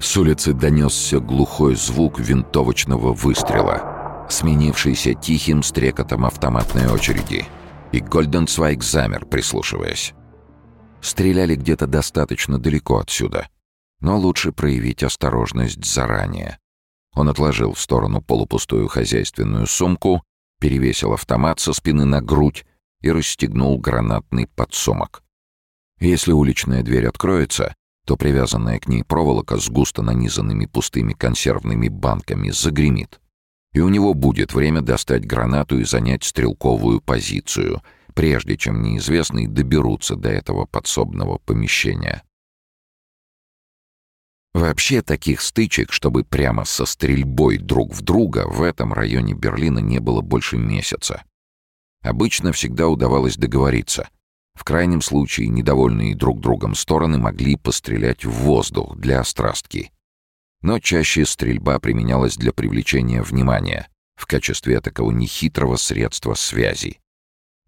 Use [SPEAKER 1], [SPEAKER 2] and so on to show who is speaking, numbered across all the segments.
[SPEAKER 1] С улицы донесся глухой звук винтовочного выстрела, сменившийся тихим стрекотом автоматной очереди. И Гольденцвайг замер, прислушиваясь. Стреляли где-то достаточно далеко отсюда. Но лучше проявить осторожность заранее. Он отложил в сторону полупустую хозяйственную сумку, перевесил автомат со спины на грудь и расстегнул гранатный подсумок. Если уличная дверь откроется, то привязанная к ней проволока с густо нанизанными пустыми консервными банками загремит. И у него будет время достать гранату и занять стрелковую позицию, прежде чем неизвестные доберутся до этого подсобного помещения. Вообще таких стычек, чтобы прямо со стрельбой друг в друга, в этом районе Берлина не было больше месяца. Обычно всегда удавалось договориться. В крайнем случае недовольные друг другом стороны могли пострелять в воздух для острастки. Но чаще стрельба применялась для привлечения внимания в качестве такого нехитрого средства связи.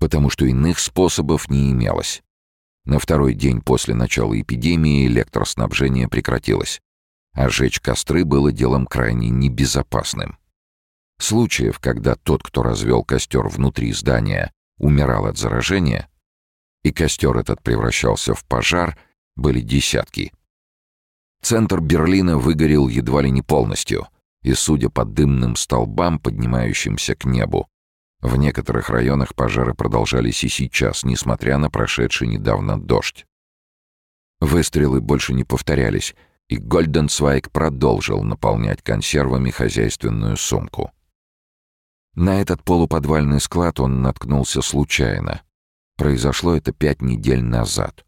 [SPEAKER 1] Потому что иных способов не имелось. На второй день после начала эпидемии электроснабжение прекратилось, а жечь костры было делом крайне небезопасным. Случаев, когда тот, кто развел костер внутри здания, умирал от заражения, и костер этот превращался в пожар, были десятки. Центр Берлина выгорел едва ли не полностью, и, судя по дымным столбам, поднимающимся к небу, в некоторых районах пожары продолжались и сейчас, несмотря на прошедший недавно дождь. Выстрелы больше не повторялись, и Гольденцвайг продолжил наполнять консервами хозяйственную сумку. На этот полуподвальный склад он наткнулся случайно. Произошло это пять недель назад.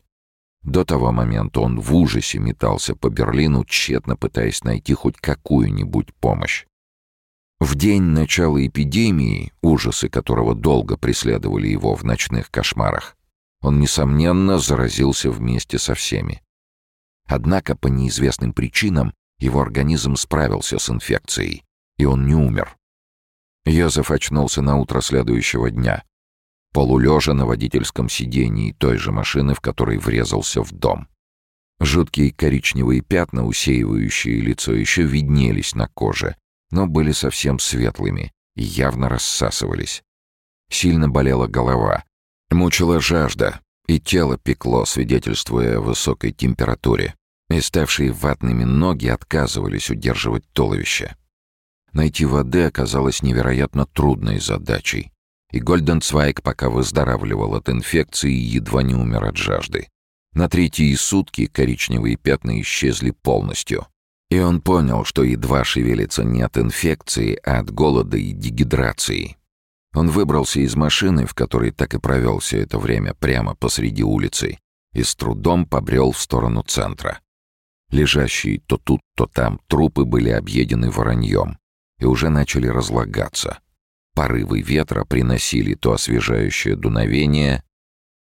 [SPEAKER 1] До того момента он в ужасе метался по Берлину, тщетно пытаясь найти хоть какую-нибудь помощь. В день начала эпидемии, ужасы которого долго преследовали его в ночных кошмарах, он, несомненно, заразился вместе со всеми. Однако по неизвестным причинам его организм справился с инфекцией, и он не умер. Йозеф очнулся на утро следующего дня, полулежа на водительском сидении той же машины, в которой врезался в дом. Жуткие коричневые пятна, усеивающие лицо, еще виднелись на коже, но были совсем светлыми и явно рассасывались. Сильно болела голова, мучила жажда, и тело пекло, свидетельствуя о высокой температуре, и ставшие ватными ноги отказывались удерживать туловище. Найти воды оказалось невероятно трудной задачей, и Гольденцвайг, пока выздоравливал от инфекции, едва не умер от жажды. На третьи сутки коричневые пятна исчезли полностью, и он понял, что едва шевелится не от инфекции, а от голода и дегидрации. Он выбрался из машины, в которой так и провел все это время, прямо посреди улицы, и с трудом побрел в сторону центра. Лежащие то тут, то там трупы были объедены вороньем и уже начали разлагаться. Порывы ветра приносили то освежающее дуновение,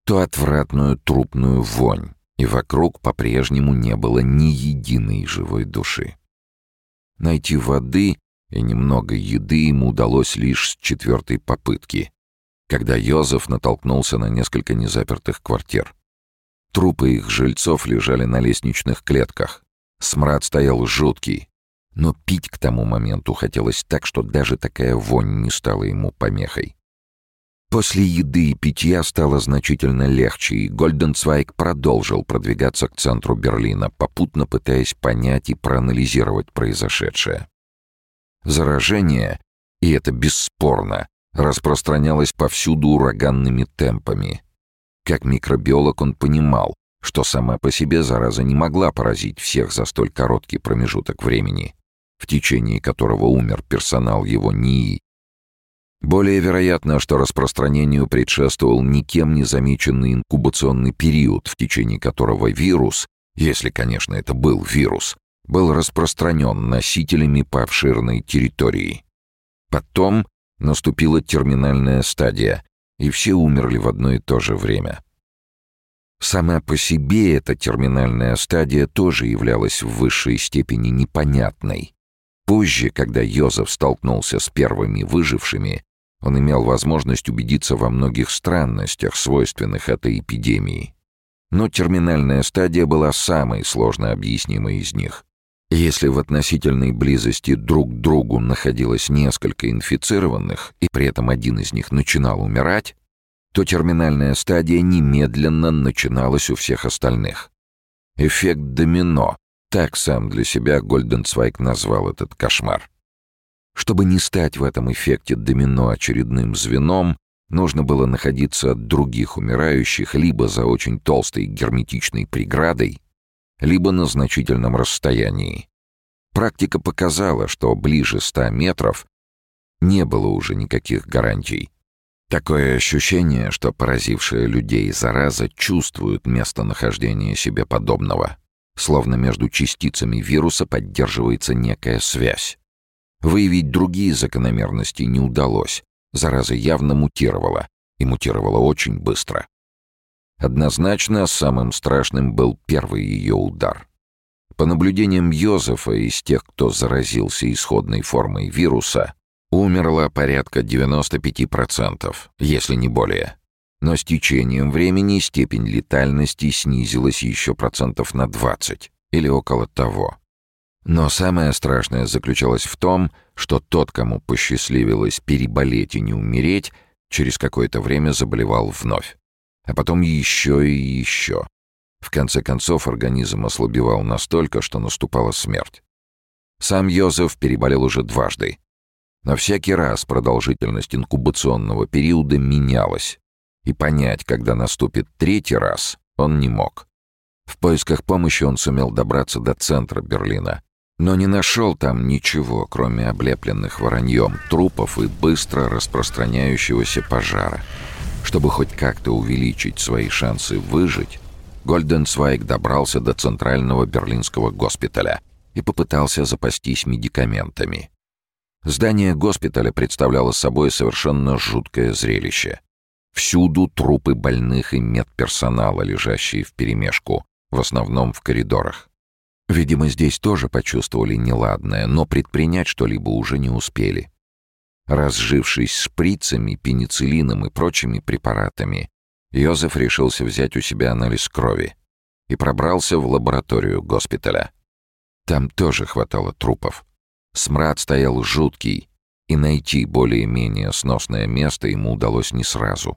[SPEAKER 1] то отвратную трупную вонь и вокруг по-прежнему не было ни единой живой души. Найти воды и немного еды ему удалось лишь с четвертой попытки, когда Йозеф натолкнулся на несколько незапертых квартир. Трупы их жильцов лежали на лестничных клетках. Смрад стоял жуткий, но пить к тому моменту хотелось так, что даже такая вонь не стала ему помехой. После еды и питья стало значительно легче, и Гольденцвайг продолжил продвигаться к центру Берлина, попутно пытаясь понять и проанализировать произошедшее. Заражение, и это бесспорно, распространялось повсюду ураганными темпами. Как микробиолог он понимал, что сама по себе зараза не могла поразить всех за столь короткий промежуток времени, в течение которого умер персонал его НИИ более вероятно, что распространению предшествовал никем не замеченный инкубационный период, в течение которого вирус, если, конечно, это был вирус, был распространен носителями по обширной территории. Потом наступила терминальная стадия, и все умерли в одно и то же время. Сама по себе эта терминальная стадия тоже являлась в высшей степени непонятной. Позже, когда Йозеф столкнулся с первыми выжившими, он имел возможность убедиться во многих странностях, свойственных этой эпидемии. Но терминальная стадия была самой сложно объяснимой из них. Если в относительной близости друг к другу находилось несколько инфицированных, и при этом один из них начинал умирать, то терминальная стадия немедленно начиналась у всех остальных. Эффект домино. Так сам для себя Гольденцвайк назвал этот кошмар. Чтобы не стать в этом эффекте домино очередным звеном, нужно было находиться от других умирающих либо за очень толстой герметичной преградой, либо на значительном расстоянии. Практика показала, что ближе ста метров не было уже никаких гарантий. Такое ощущение, что поразившая людей зараза чувствует местонахождение себе подобного, словно между частицами вируса поддерживается некая связь. Выявить другие закономерности не удалось. Зараза явно мутировала, и мутировала очень быстро. Однозначно, самым страшным был первый ее удар. По наблюдениям Йозефа из тех, кто заразился исходной формой вируса, Умерло порядка 95%, если не более. Но с течением времени степень летальности снизилась еще процентов на 20 или около того. Но самое страшное заключалось в том, что тот, кому посчастливилось переболеть и не умереть, через какое-то время заболевал вновь. А потом еще и еще. В конце концов организм ослабевал настолько, что наступала смерть. Сам Йозеф переболел уже дважды, но всякий раз продолжительность инкубационного периода менялась, и понять, когда наступит третий раз, он не мог. В поисках помощи он сумел добраться до центра Берлина, но не нашел там ничего, кроме облепленных вороньем трупов и быстро распространяющегося пожара. Чтобы хоть как-то увеличить свои шансы выжить, Гольденцвайг добрался до центрального берлинского госпиталя и попытался запастись медикаментами. Здание госпиталя представляло собой совершенно жуткое зрелище. Всюду трупы больных и медперсонала, лежащие вперемешку, в основном в коридорах. Видимо, здесь тоже почувствовали неладное, но предпринять что-либо уже не успели. Разжившись шприцами, пенициллином и прочими препаратами, Йозеф решился взять у себя анализ крови и пробрался в лабораторию госпиталя. Там тоже хватало трупов. Смрад стоял жуткий, и найти более-менее сносное место ему удалось не сразу.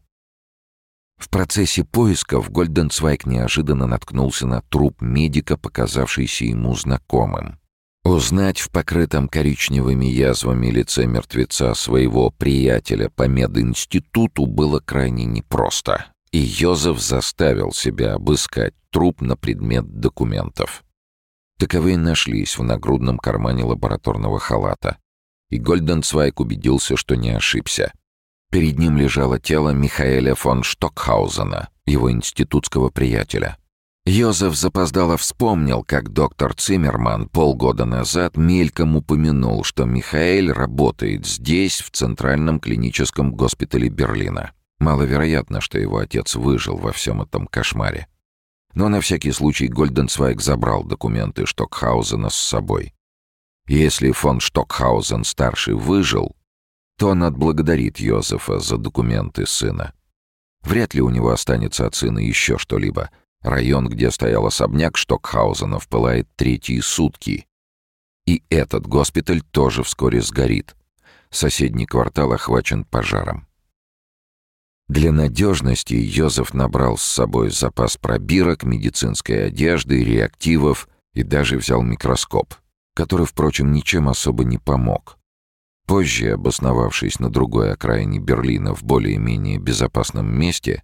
[SPEAKER 1] В процессе поисков Гольденцвайк неожиданно наткнулся на труп медика, показавшийся ему знакомым. Узнать в покрытом коричневыми язвами лице мертвеца своего приятеля по мединституту было крайне непросто, и Йозеф заставил себя обыскать труп на предмет документов. Таковые нашлись в нагрудном кармане лабораторного халата. И Гольденцвайк убедился, что не ошибся. Перед ним лежало тело Михаэля фон Штокхаузена, его институтского приятеля. Йозеф запоздало вспомнил, как доктор Циммерман полгода назад мельком упомянул, что Михаэль работает здесь, в Центральном клиническом госпитале Берлина. Маловероятно, что его отец выжил во всем этом кошмаре. Но на всякий случай Гольденцвайг забрал документы Штокхаузена с собой. Если фон Штокхаузен-старший выжил, то он отблагодарит Йозефа за документы сына. Вряд ли у него останется от сына еще что-либо. Район, где стоял особняк Штокхаузенов, пылает третьи сутки. И этот госпиталь тоже вскоре сгорит. Соседний квартал охвачен пожаром. Для надежности Йозеф набрал с собой запас пробирок, медицинской одежды, реактивов и даже взял микроскоп, который, впрочем, ничем особо не помог. Позже, обосновавшись на другой окраине Берлина в более-менее безопасном месте,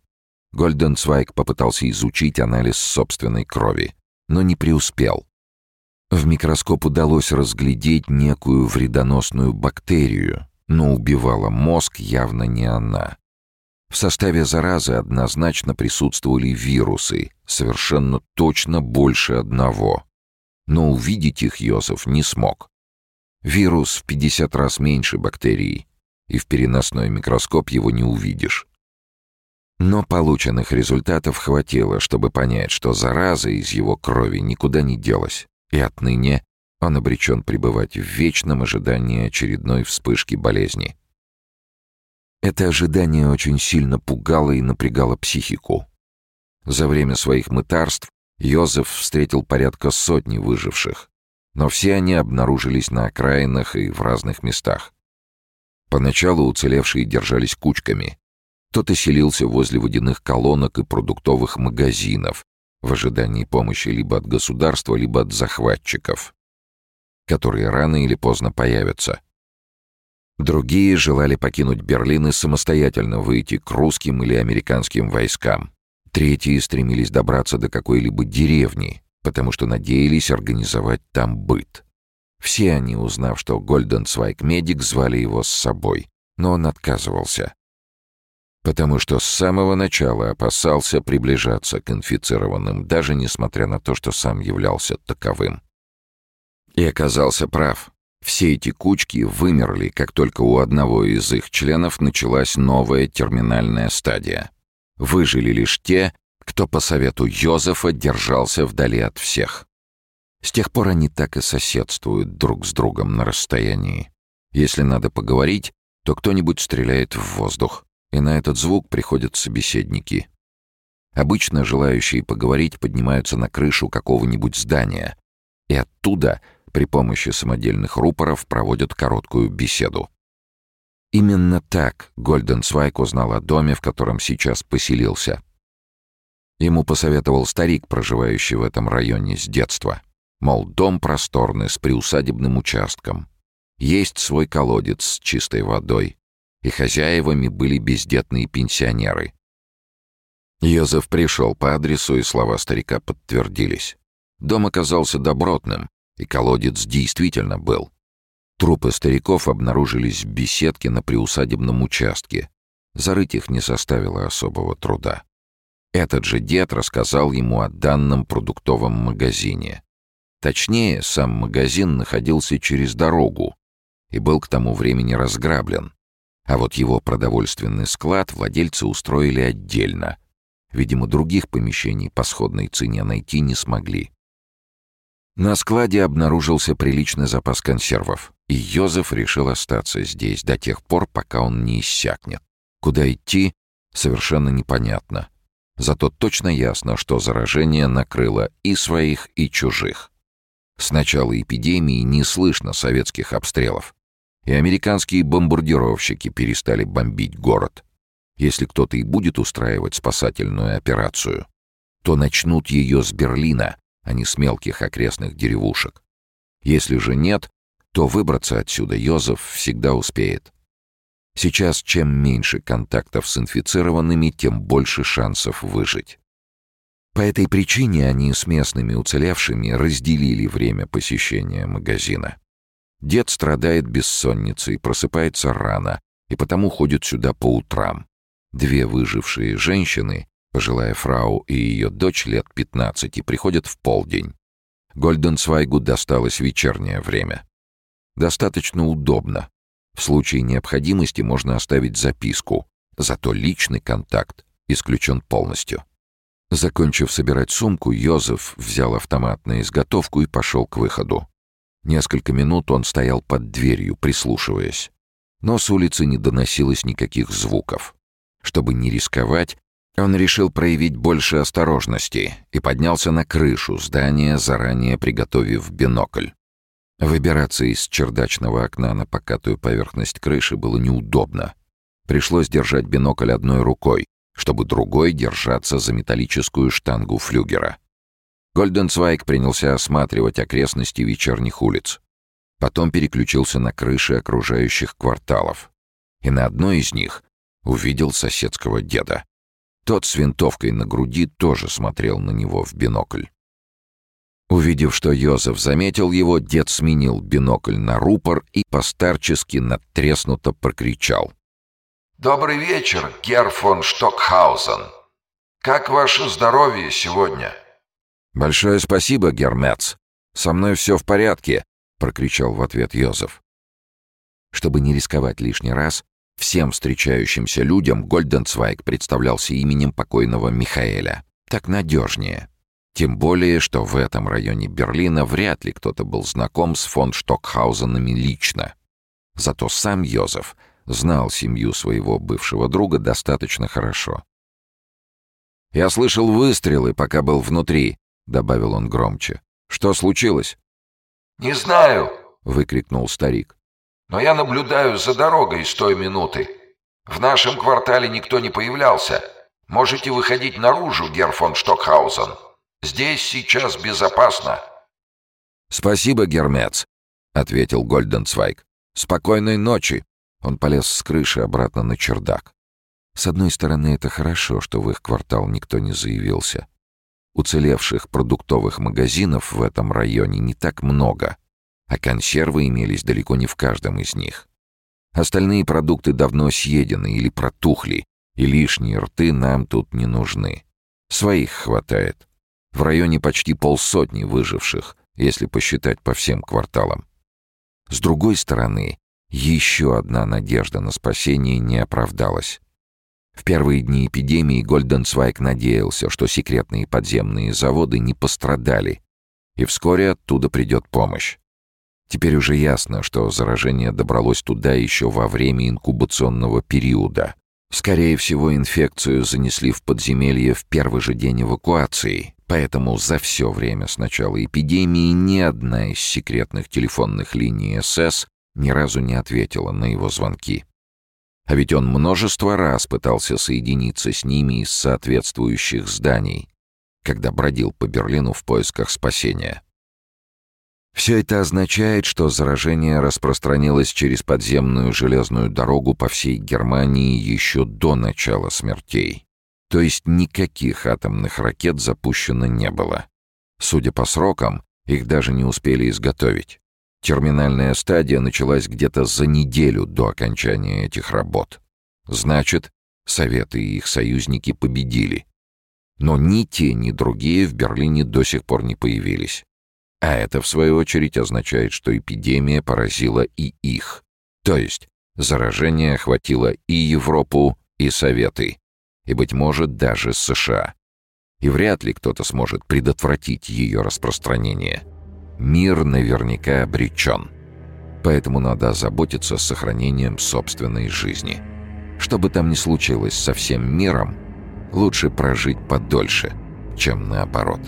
[SPEAKER 1] Гольденцвайк попытался изучить анализ собственной крови, но не преуспел. В микроскоп удалось разглядеть некую вредоносную бактерию, но убивала мозг явно не она. В составе заразы однозначно присутствовали вирусы, совершенно точно больше одного. Но увидеть их Йосиф не смог. Вирус в 50 раз меньше бактерий, и в переносной микроскоп его не увидишь. Но полученных результатов хватило, чтобы понять, что зараза из его крови никуда не делась, и отныне он обречен пребывать в вечном ожидании очередной вспышки болезни. Это ожидание очень сильно пугало и напрягало психику. За время своих мытарств Йозеф встретил порядка сотни выживших, но все они обнаружились на окраинах и в разных местах. Поначалу уцелевшие держались кучками. Кто-то селился возле водяных колонок и продуктовых магазинов в ожидании помощи либо от государства, либо от захватчиков, которые рано или поздно появятся. Другие желали покинуть Берлин и самостоятельно выйти к русским или американским войскам. Третьи стремились добраться до какой-либо деревни, потому что надеялись организовать там быт. Все они, узнав, что Гольденцвайк медик, звали его с собой, но он отказывался. Потому что с самого начала опасался приближаться к инфицированным, даже несмотря на то, что сам являлся таковым. И оказался прав. Все эти кучки вымерли, как только у одного из их членов началась новая терминальная стадия. Выжили лишь те, кто по совету Йозефа держался вдали от всех. С тех пор они так и соседствуют друг с другом на расстоянии. Если надо поговорить, то кто-нибудь стреляет в воздух, и на этот звук приходят собеседники. Обычно желающие поговорить поднимаются на крышу какого-нибудь здания, и оттуда при помощи самодельных рупоров проводят короткую беседу. Именно так Гольденсвайк узнал о доме, в котором сейчас поселился. Ему посоветовал старик, проживающий в этом районе с детства. Мол, дом просторный, с приусадебным участком. Есть свой колодец с чистой водой. И хозяевами были бездетные пенсионеры. Йозеф пришел по адресу, и слова старика подтвердились. Дом оказался добротным, и колодец действительно был. Трупы стариков обнаружились в беседке на приусадебном участке. Зарыть их не составило особого труда. Этот же дед рассказал ему о данном продуктовом магазине. Точнее, сам магазин находился через дорогу и был к тому времени разграблен. А вот его продовольственный склад владельцы устроили отдельно. Видимо, других помещений по сходной цене найти не смогли. На складе обнаружился приличный запас консервов, и Йозеф решил остаться здесь до тех пор, пока он не иссякнет. Куда идти, совершенно непонятно. Зато точно ясно, что заражение накрыло и своих, и чужих. С начала эпидемии не слышно советских обстрелов. И американские бомбардировщики перестали бомбить город. Если кто-то и будет устраивать спасательную операцию, то начнут ее с Берлина, а не с мелких окрестных деревушек. Если же нет, то выбраться отсюда Йозеф всегда успеет. Сейчас чем меньше контактов с инфицированными, тем больше шансов выжить. По этой причине они с местными уцелевшими разделили время посещения магазина. Дед страдает бессонницей, просыпается рано и потому ходит сюда по утрам. Две выжившие женщины, пожилая фрау и ее дочь лет 15, приходят в полдень. Гольденцвайгу досталось вечернее время. Достаточно удобно. В случае необходимости можно оставить записку, зато личный контакт исключен полностью. Закончив собирать сумку, Йозеф взял автомат на изготовку и пошел к выходу. Несколько минут он стоял под дверью, прислушиваясь. Но с улицы не доносилось никаких звуков. Чтобы не рисковать, он решил проявить больше осторожности и поднялся на крышу здания, заранее приготовив бинокль. Выбираться из чердачного окна на покатую поверхность крыши было неудобно. Пришлось держать бинокль одной рукой, чтобы другой держаться за металлическую штангу флюгера. Гольденцвайк принялся осматривать окрестности вечерних улиц. Потом переключился на крыши окружающих кварталов. И на одной из них увидел соседского деда. Тот с винтовкой на груди тоже смотрел на него в бинокль. Увидев, что Йозеф заметил его, дед сменил бинокль на рупор и постарчески надтреснуто прокричал.
[SPEAKER 2] «Добрый вечер, Герр фон Штокхаузен. Как ваше здоровье сегодня?»
[SPEAKER 1] «Большое спасибо, Гермец. Со мной все в порядке», — прокричал в ответ Йозеф. Чтобы не рисковать лишний раз, всем встречающимся людям Гольденцвайг представлялся именем покойного Михаэля. Так надежнее. Тем более, что в этом районе Берлина вряд ли кто-то был знаком с фон Штокхаузенами лично. Зато сам Йозеф знал семью своего бывшего друга достаточно хорошо. «Я слышал выстрелы, пока был внутри», — добавил он громче. «Что случилось?»
[SPEAKER 2] «Не знаю!»
[SPEAKER 1] — выкрикнул старик.
[SPEAKER 2] «Но я наблюдаю за дорогой с той минуты. В нашем квартале никто не появлялся. Можете выходить наружу, Герр фон Штокхаузен. Здесь сейчас безопасно».
[SPEAKER 1] «Спасибо, Гермец», — ответил Гольденцвайг. «Спокойной ночи!» Он полез с крыши обратно на чердак. С одной стороны, это хорошо, что в их квартал никто не заявился. Уцелевших продуктовых магазинов в этом районе не так много, а консервы имелись далеко не в каждом из них. Остальные продукты давно съедены или протухли, и лишние рты нам тут не нужны. Своих хватает. В районе почти полсотни выживших, если посчитать по всем кварталам. С другой стороны, еще одна надежда на спасение не оправдалась. В первые дни эпидемии Гольденцвайк надеялся, что секретные подземные заводы не пострадали, и вскоре оттуда придет помощь. Теперь уже ясно, что заражение добралось туда еще во время инкубационного периода. Скорее всего, инфекцию занесли в подземелье в первый же день эвакуации, поэтому за все время с начала эпидемии ни одна из секретных телефонных линий СС ни разу не ответила на его звонки. А ведь он множество раз пытался соединиться с ними из соответствующих зданий, когда бродил по Берлину в поисках спасения. Все это означает, что заражение распространилось через подземную железную дорогу по всей Германии еще до начала смертей. То есть никаких атомных ракет запущено не было. Судя по срокам, их даже не успели изготовить. Терминальная стадия началась где-то за неделю до окончания этих работ. Значит, Советы и их союзники победили. Но ни те, ни другие в Берлине до сих пор не появились. А это, в свою очередь, означает, что эпидемия поразила и их. То есть заражение охватило и Европу, и Советы, и, быть может, даже США. И вряд ли кто-то сможет предотвратить ее распространение мир наверняка обречен. Поэтому надо озаботиться сохранением собственной жизни. Что бы там ни случилось со всем миром, лучше прожить подольше, чем наоборот.